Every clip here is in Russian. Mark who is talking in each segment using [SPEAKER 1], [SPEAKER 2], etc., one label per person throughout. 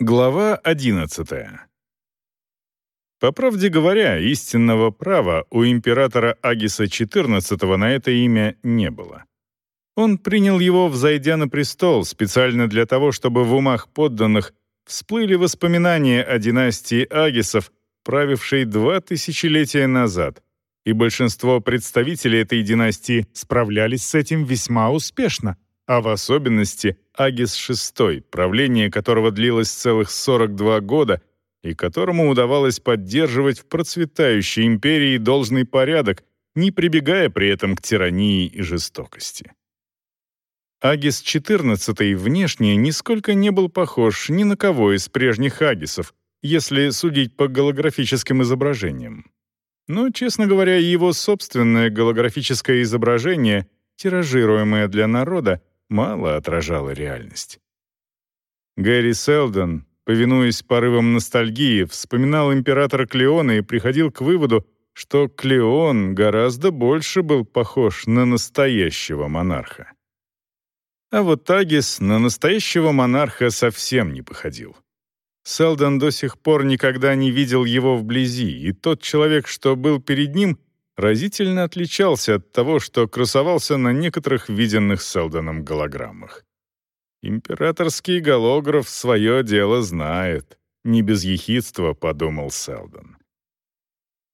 [SPEAKER 1] Глава 11. По правде говоря, истинного права у императора Агиса XIV на это имя не было. Он принял его, взойдя на престол, специально для того, чтобы в умах подданных всплыли воспоминания о династии Агисов, правившей два тысячелетия назад, и большинство представителей этой династии справлялись с этим весьма успешно — а в особенности Агис VI, правление которого длилось целых 42 года и которому удавалось поддерживать в процветающей империи должный порядок, не прибегая при этом к тирании и жестокости. Агис XIV внешне нисколько не был похож ни на кого из прежних агисов, если судить по голографическим изображениям. Но, честно говоря, его собственное голографическое изображение, тиражируемое для народа, мало отражала реальность. Гэри Селдон, повинуясь порывам ностальгии, вспоминал императора Клеона и приходил к выводу, что Клеон гораздо больше был похож на настоящего монарха. А вот Тагис на настоящего монарха совсем не походил. Селдон до сих пор никогда не видел его вблизи, и тот человек, что был перед ним, разительно отличался от того, что красовался на некоторых виденных Селдоном голограммах. «Императорский голограф свое дело знает», — не без ехидства подумал Селдон.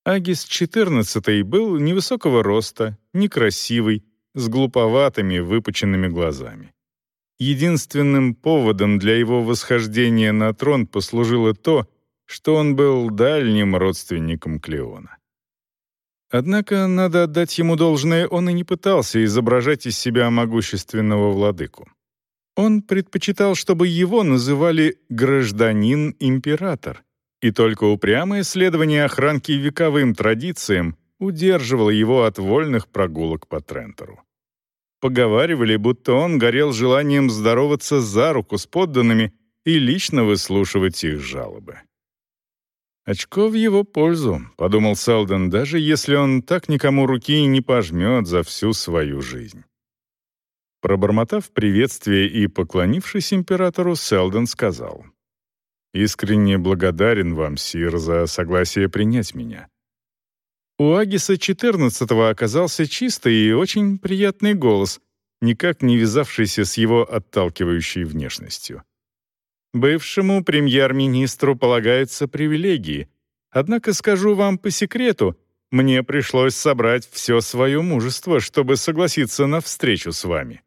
[SPEAKER 1] Агис XIV был невысокого роста, некрасивый, с глуповатыми выпученными глазами. Единственным поводом для его восхождения на трон послужило то, что он был дальним родственником Клеона. Однако, надо отдать ему должное, он и не пытался изображать из себя могущественного владыку. Он предпочитал, чтобы его называли «гражданин-император», и только упрямое следование охранки вековым традициям удерживало его от вольных прогулок по Трентору. Поговаривали, будто он горел желанием здороваться за руку с подданными и лично выслушивать их жалобы. «Очко в его пользу», — подумал Селдон, «даже если он так никому руки не пожмет за всю свою жизнь». Пробормотав приветствие и поклонившись императору, Селдон сказал, «Искренне благодарен вам, Сир, за согласие принять меня». У Агиса XIV оказался чистый и очень приятный голос, никак не вязавшийся с его отталкивающей внешностью. Бывшему премьер-министру полагаются привилегии. Однако скажу вам по секрету, мне пришлось собрать все свое мужество, чтобы согласиться на встречу с вами».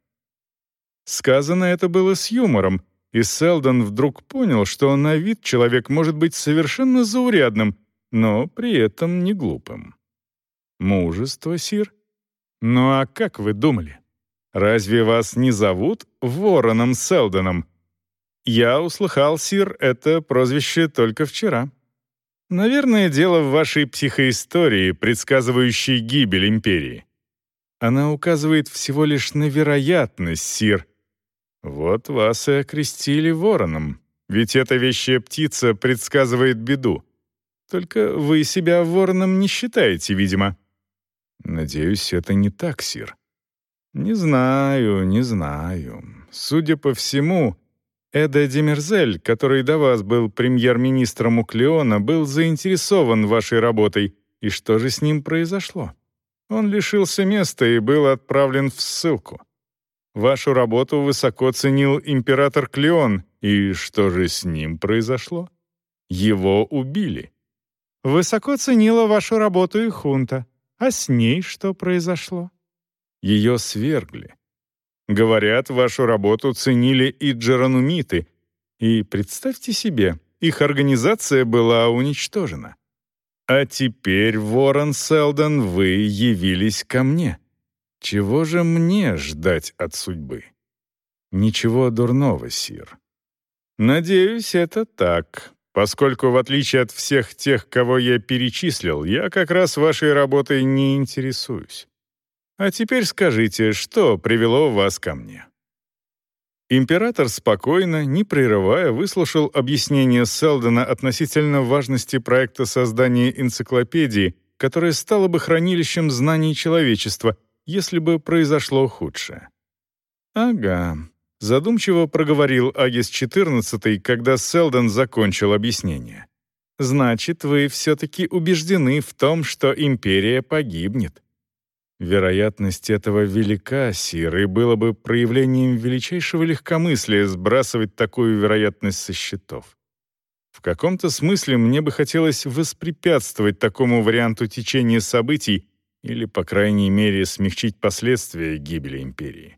[SPEAKER 1] Сказано это было с юмором, и Селдон вдруг понял, что на вид человек может быть совершенно заурядным, но при этом не глупым. «Мужество, Сир? Ну а как вы думали? Разве вас не зовут Вороном Селдоном?» «Я услыхал, Сир, это прозвище только вчера. Наверное, дело в вашей психоистории, предсказывающей гибель империи. Она указывает всего лишь на вероятность, Сир. Вот вас и окрестили вороном, ведь эта вещая птица предсказывает беду. Только вы себя вороном не считаете, видимо». «Надеюсь, это не так, Сир». «Не знаю, не знаю. Судя по всему, Эда Демерзель, который до вас был премьер-министром у Клеона, был заинтересован вашей работой. И что же с ним произошло? Он лишился места и был отправлен в ссылку. Вашу работу высоко ценил император Клеон, и что же с ним произошло? Его убили. Высоко ценила вашу работу и хунта. А с ней что произошло? Ее свергли. Говорят, вашу работу ценили и джеранумиты. И представьте себе, их организация была уничтожена. А теперь, Ворон Селдон, вы явились ко мне. Чего же мне ждать от судьбы? Ничего дурного, Сир. Надеюсь, это так, поскольку, в отличие от всех тех, кого я перечислил, я как раз вашей работой не интересуюсь. А теперь скажите, что привело вас ко мне?» Император спокойно, не прерывая, выслушал объяснение Селдона относительно важности проекта создания энциклопедии, которая стала бы хранилищем знаний человечества, если бы произошло худшее. «Ага, Задумчиво проговорил Агис XIV, когда Селдон закончил объяснение. «Значит, вы все-таки убеждены в том, что империя погибнет». Вероятность этого велика, Сир, и было бы проявлением величайшего легкомыслия сбрасывать такую вероятность со счетов. В каком-то смысле мне бы хотелось воспрепятствовать такому варианту течения событий или, по крайней мере, смягчить последствия гибели империи.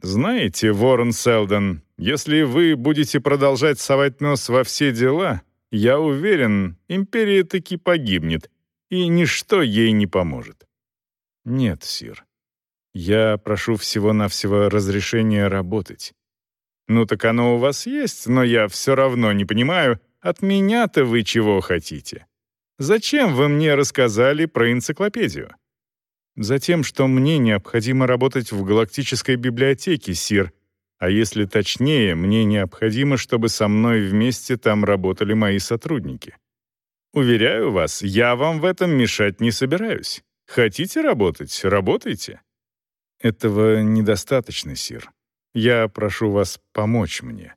[SPEAKER 1] Знаете, Ворон Селдон, если вы будете продолжать совать нос во все дела, я уверен, империя таки погибнет, и ничто ей не поможет. Нет, сир. Я прошу всего-навсего разрешения работать. Ну так оно у вас есть, но я все равно не понимаю, от меня-то вы чего хотите? Зачем вы мне рассказали про энциклопедию? Затем, что мне необходимо работать в галактической библиотеке, Сир, а если точнее, мне необходимо, чтобы со мной вместе там работали мои сотрудники. Уверяю вас, я вам в этом мешать не собираюсь. Хотите работать — работайте. Этого недостаточно, Сир. Я прошу вас помочь мне.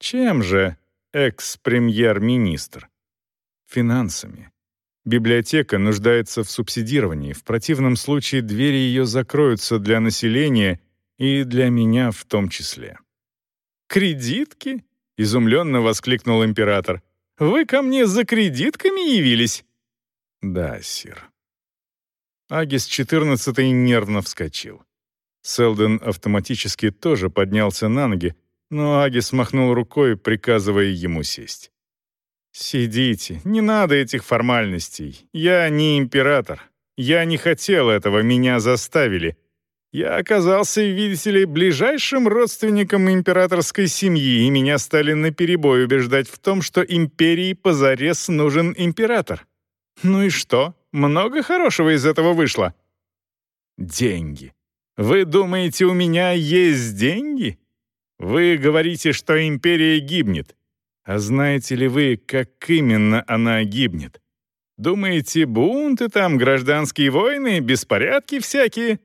[SPEAKER 1] Чем же, экс-премьер-министр? Финансами. Библиотека нуждается в субсидировании, в противном случае двери ее закроются для населения и для меня в том числе. «Кредитки?» — изумленно воскликнул император. «Вы ко мне за кредитками явились?» «Да, сир». Агис XIV нервно вскочил. Селден автоматически тоже поднялся на ноги, но Агис махнул рукой, приказывая ему сесть. «Сидите, не надо этих формальностей. Я не император. Я не хотел этого, меня заставили. Я оказался, видите ли, ближайшим родственником императорской семьи, и меня стали наперебой убеждать в том, что империи позарез нужен император. Ну и что? Много хорошего из этого вышло?» «Деньги. Вы думаете, у меня есть деньги? Вы говорите, что империя гибнет. А знаете ли вы, как именно она гибнет? Думаете, бунты там, гражданские войны, беспорядки всякие?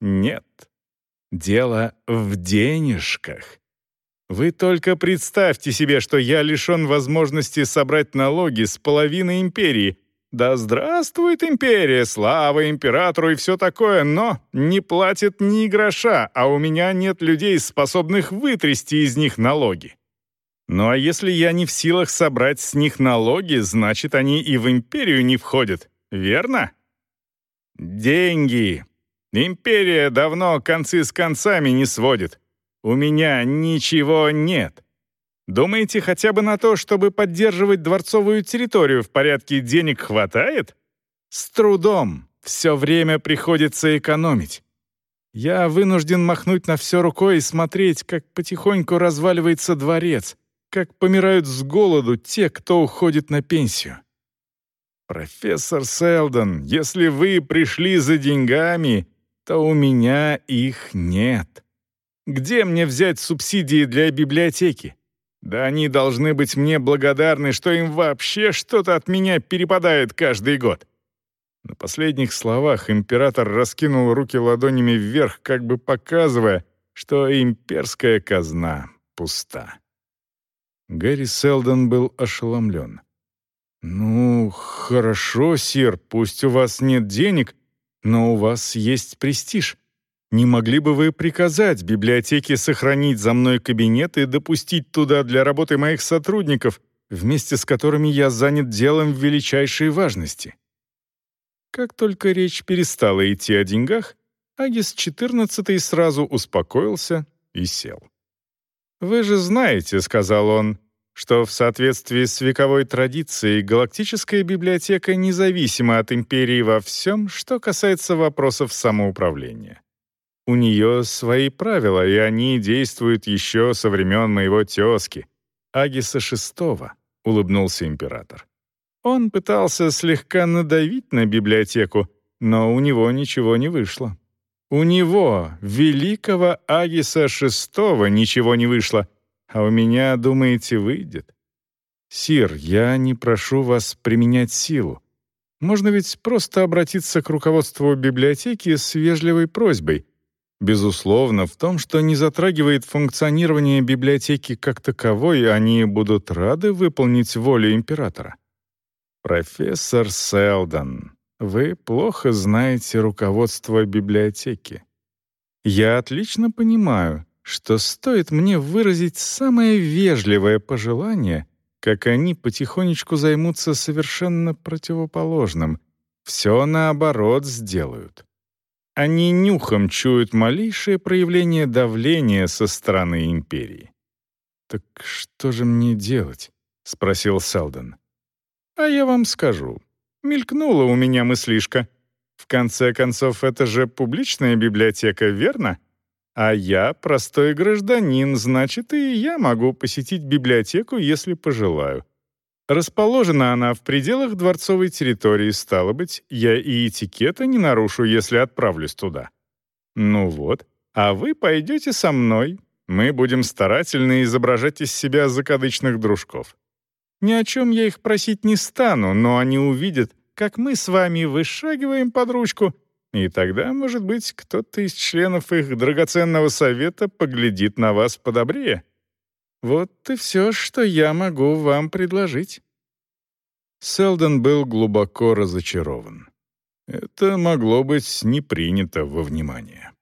[SPEAKER 1] Нет. Дело в денежках. Вы только представьте себе, что я лишен возможности собрать налоги с половины империи. Да здравствует империя, слава императору и все такое, но не платит ни гроша, а у меня нет людей, способных вытрясти из них налоги. Ну а если я не в силах собрать с них налоги, значит, они и в империю не входят, верно? Деньги. Империя давно концы с концами не сводит. У меня ничего нет. Думаете, хотя бы на то, чтобы поддерживать дворцовую территорию в порядке денег хватает? С трудом. Все время приходится экономить. Я вынужден махнуть на все рукой и смотреть, как потихоньку разваливается дворец, как помирают с голоду те, кто уходит на пенсию. «Профессор Селдон, если вы пришли за деньгами, то у меня их нет. Где мне взять субсидии для библиотеки? Да они должны быть мне благодарны, что им вообще что-то от меня перепадает каждый год». На последних словах император раскинул руки ладонями вверх, как бы показывая, что имперская казна пуста. Гэри Селдон был ошеломлен. «Ну, хорошо, сир, пусть у вас нет денег, но у вас есть престиж. Не могли бы вы приказать библиотеке сохранить за мной кабинет и допустить туда для работы моих сотрудников, вместе с которыми я занят делом величайшей важности?» Как только речь перестала идти о деньгах, Агис XIV сразу успокоился и сел. «Вы же знаете, — сказал он, — что в соответствии с вековой традицией галактическая библиотека независима от империи во всем, что касается вопросов самоуправления. У нее свои правила, и они действуют еще со времен моего тезки, Агиса VI, — улыбнулся император. Он пытался слегка надавить на библиотеку, но у него ничего не вышло. У него, великого Агиса VI, ничего не вышло, а у меня, думаете, выйдет? Сир, я не прошу вас применять силу. Можно ведь просто обратиться к руководству библиотеки с вежливой просьбой. Безусловно, в том, что не затрагивает функционирование библиотеки как таковой, они будут рады выполнить волю императора. Профессор Селдон, вы плохо знаете руководство библиотеки. Я отлично понимаю, что стоит мне выразить самое вежливое пожелание, как они потихонечку займутся совершенно противоположным. Все наоборот сделают. Они нюхом чуют малейшее проявление давления со стороны империи. «Так что же мне делать?» — спросил Селдон. «А я вам скажу. Мелькнула у меня мыслишка. В конце концов, это же публичная библиотека, верно? А я простой гражданин, значит, и я могу посетить библиотеку, если пожелаю. Расположена она в пределах дворцовой территории, стало быть, я и этикета не нарушу, если отправлюсь туда. Ну вот, а вы пойдете со мной. Мы будем старательно изображать из себя закадычных дружков. Ни о чем я их просить не стану, но они увидят, как мы с вами вышагиваем под ручку, и тогда, может быть, кто-то из членов их драгоценного совета поглядит на вас подобрее. Вот и все, что я могу вам предложить». Селдон был глубоко разочарован. Это могло быть не принято во внимание.